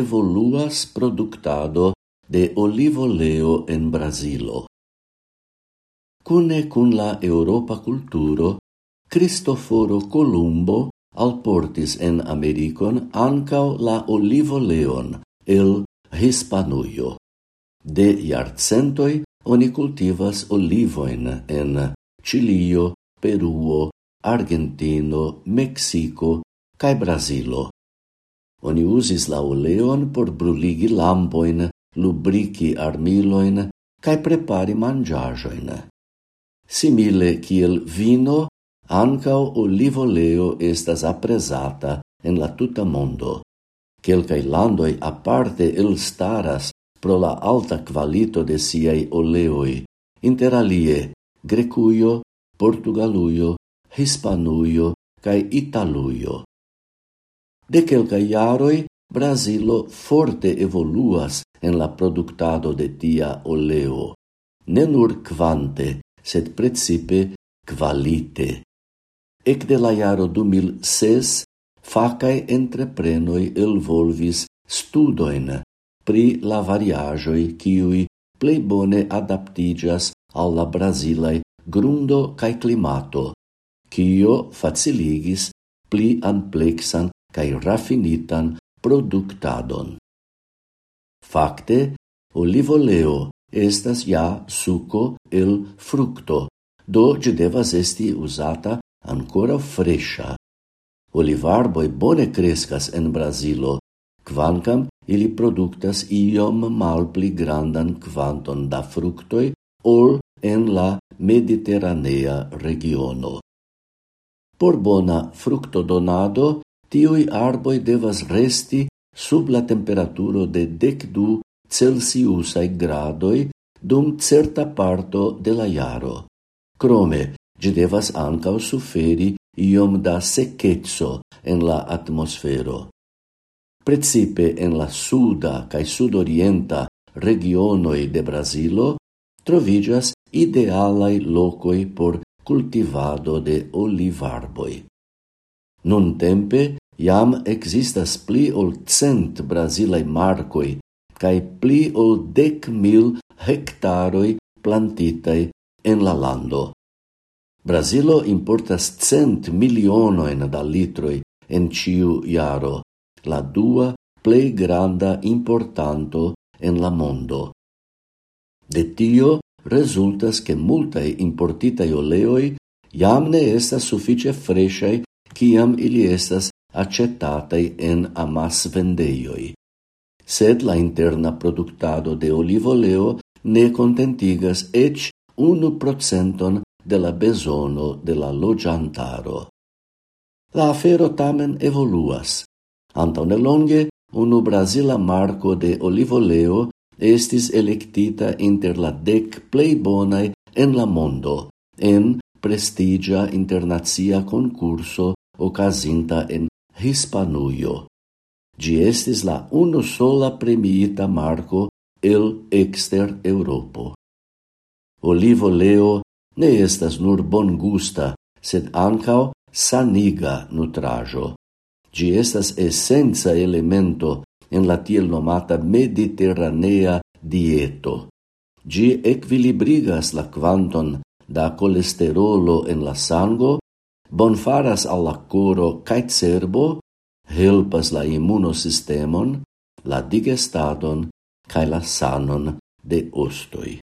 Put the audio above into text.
evoluas productado de olivoleo en Brasilo. Cune cun la Europa culturo, Cristoforo Columbo alportis en Americon ancao la olivoleon el Hispanuio. De iarcentoi oni cultivas olivoin en Chilio, Peruo, Argentino, Mexico cae Brasilo. Oni usis la oleon por bruligi lampoin, lubrici armiloin, cae prepari mangiajoin. Simile kiel vino, ancao olivoleo estas apresata en la tuta mondo. Quelcae landoi aparte elstaras pro la alta qualito de siei oleoi, inter alie Grecuio, Portugaluio, Hispanuio cae Italuio. De quelca iaroi, Brasilo forte evoluas en la productado de tia oleo, ne nur quante, sed precipe qualite. Ec de la iaro 2006, facae entreprenoi elvolvis studoin pri la variagioi kiui plei bone adaptigas alla Brasilae grundo cae climato, cio faciligis pli amplexan cae raffinitan productadon. Facte, olivoleo estas ja suco el fructo, do ĝi devas esti uzata ancora fresha. Olivarboi bone crescas en Brazilo, quancam ili productas iom malpli grandan quanton da fructoi ol en la mediterranea regiono. Por bona fructodonado tiui arboi devas resti sub la temperaturo de decdu Celsiusai gradoi dum certa parto de la jaro. Crome, gi devas ancao suferi iom da secchezzo en la atmosfero. Precipe en la suda cae sudorienta regionoi de Brasilo trovigas idealai locoi por cultivado de olivarboi. Nun tempe Iam existas pli ol cent Brasilai marcoi, cae pli ol dec mil hectaroi plantitai en la lando. Brasilo importas cent milionojn da litroi en ciu iaro, la dua plei granda importanto en la mondo. De tio resultas che multae importitae oleoi jam ne estas suffice freshae ciam ili estas accettatai en amas vendeioi. Sed la interna productado de olivoleo ne contentigas ec unu procenton de la besono de la logiantaro. La afero tamen evoluas. Antone longe, unu Brasila marco de olivoleo estis electita inter la dec plei bonae en la mondo, en prestigia internazia concurso ocasinta en Hispanujo. Gi estis la unu sola premiita marco el exter Europo. Olivo leo ne estas nur bon gusta, sed ancao saniga nutrajo. Gi estas essenza elemento en la tiel nomata mediterranea dieto. Gi equilibrigas la quanton da colesterolo en la sango bonfaras al la coro cae cerbo, helpas la immunosistemon, la digestadon cae la sanon de ostoi.